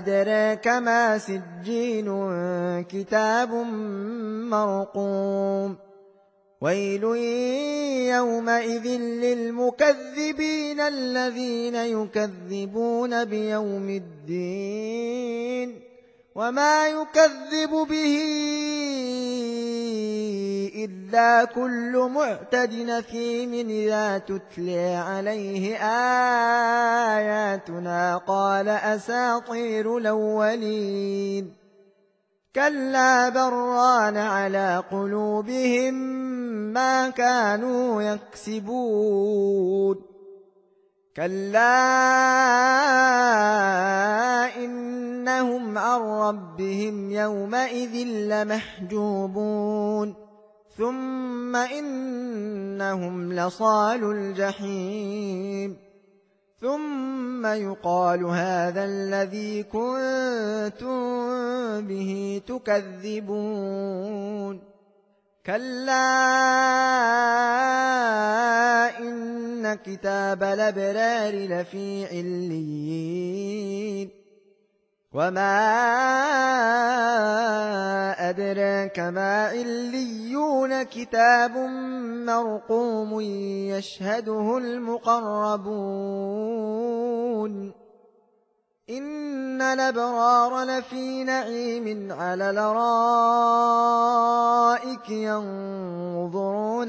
أدراك ما سجين كتاب مرقوم. ويل يومئذ للمكذبين الذين يكذبون بيوم الدين. وما يكذب به إلا كل معتد نثيم إذا تتلي عليه آياتنا قال أساطير الأولين. كلا بران على قلوبهم ما كانوا يكسبون. كلا إنهم عن ربهم يومئذ لمحجوبون. ثم إنهم لصال الجحيم ثم يقال هذا الذي كنتم به تكذبون كلا إن كتاب الأبرار لفي عليين وما أدراك ما عليون كتاب مرقوم يشهده المقربون إن الأبرار لفي نعيم على الارائك ينظرون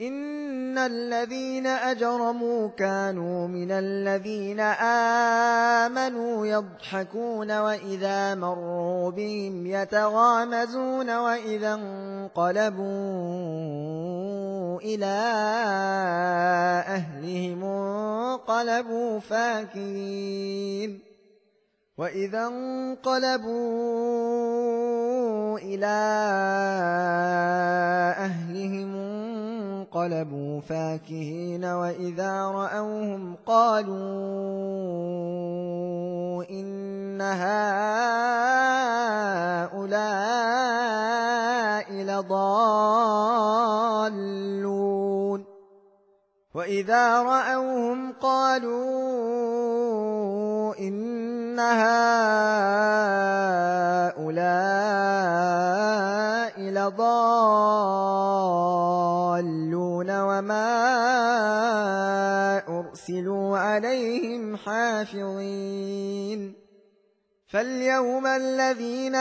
إن الذين أجرموا كانوا من الذين آمنوا يضحكون وإذا مروا بهم يتغامزون وإذا انقلبوا إلى أهلهم انقلبوا فاكين وإذا انقلبوا إلى أهلهم انقلبوا فاكهين وإذا رأوهم قالوا إن هؤلاء لضالون وإذا رأوهم قالوا إن هؤلاء لضالون وما أرسلوا عليهم حافظين. فاليوم الذين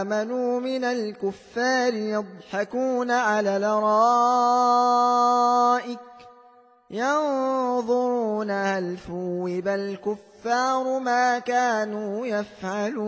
آمنوا من الكفار يضحكون على الأرائك ينظرون هل ثوب الكفار ما كانوا يفعلون.